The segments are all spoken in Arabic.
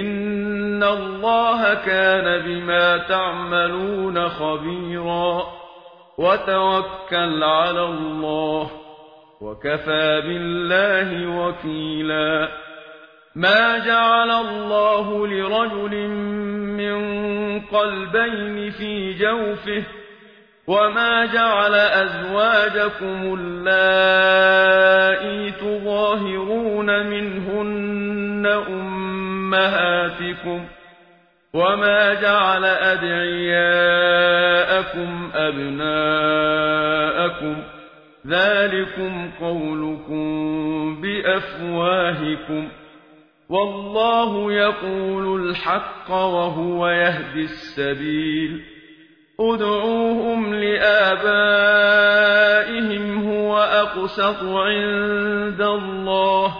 إن الله كان بما تعملون خبيرا وتوكل على الله وكفى بالله وكيلا ما جعل الله لرجل من قلبين في جوفه وما جعل أزواجكم اللائي تظاهرون منهن أمهاتكم وما جعل أدعياءكم أبناءكم ذلكم قولكم بأفواهكم والله يقول الحق وهو يهدي السبيل ادعوهم لآبائهم هو أقسط عند الله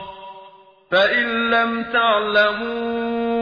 فإن لم تعلموا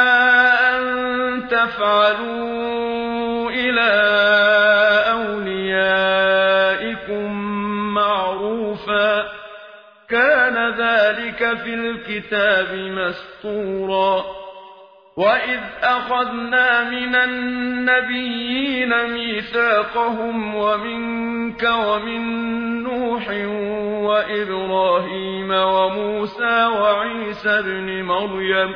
تفعلوا إلى أوليائكم معروفا كان ذلك في الكتاب مسطورا وإذ أخذنا من النبيين ميثاقهم ومنك ومن نوح وإبراهيم وموسى وعيسى بن مريم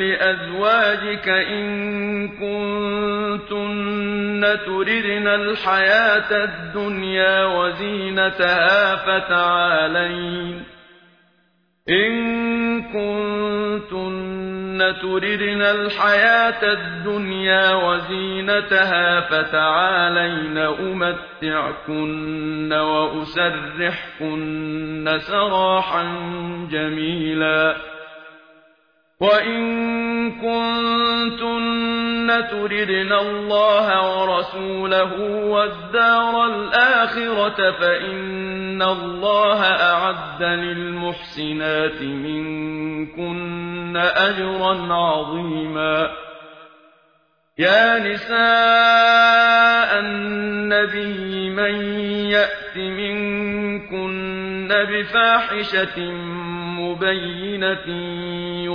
لأزواجك إن كنتن تردن الحياة الدنيا وزينتها فتعالين. إن كنتن تردن الحياة الدنيا وزينتها فتعالين أمتعكن وأسرحكن سراحا جميلا. وإن كنتن تردن الله ورسوله والدار الآخرة فإن الله أعد للمحسنات منكن أجرا عظيما. يا نساء النبي من يأت منكن بفاحشة مبينة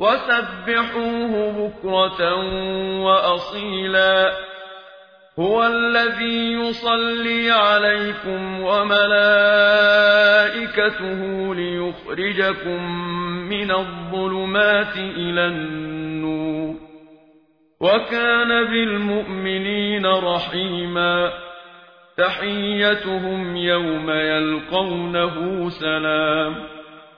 وسبحوه بكرة وأصيلا. هو الذي يصلي عليكم وملائكته ليخرجكم من الظلمات إلى النور. وكان بالمؤمنين رحيما. تحيتهم يوم يلقونه سلام.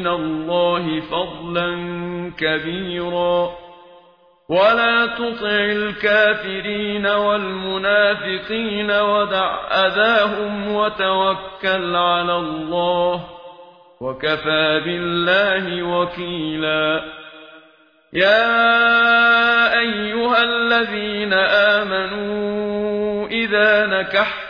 من الله فضلا كبيرا. ولا تطع الكافرين والمنافقين ودع أذاهم وتوكل على الله وكفى بالله وكيلا. يا أيها الذين آمنوا إذا نكحتم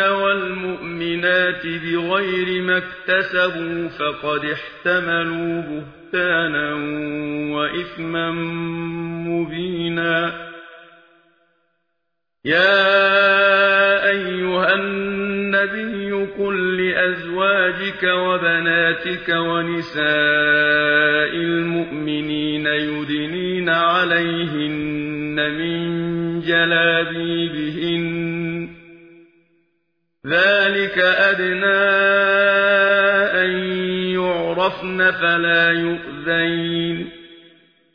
والمؤمنات بغير ما اكتسبوا فقد احتملوا بهتانا وإثما مبينا. يا أيها النبي قل لأزواجك وبناتك ونساء المؤمنين يدنين عليهن من جلابيبهن ذلك أدنى أن يعرفن فلا يؤذين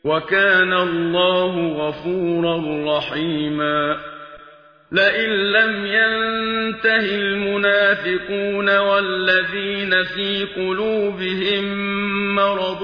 وكان الله غفورا رحيما لئن لم ينته المنافقون والذين في قلوبهم مرض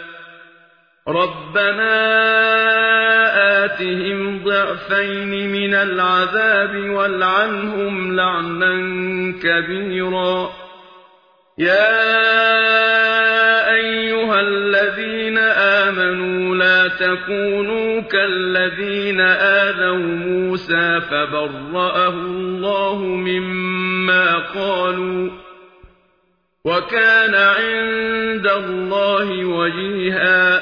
رَبَّنَا آتِهِمْ ضِعْفَيْنِ مِنَ الْعَذَابِ وَالْعَنْهُمْ لَعْنًا كَبِيرًا يَا أَيُّهَا الَّذِينَ آمَنُوا لَا تَكُونُوا كَالَّذِينَ آذَوْا مُوسَىٰ فَبَرَّأَهُ اللَّهُ مِمَّا قَالُوا وَكَانَ عِندَ اللَّهِ وَجِيهًا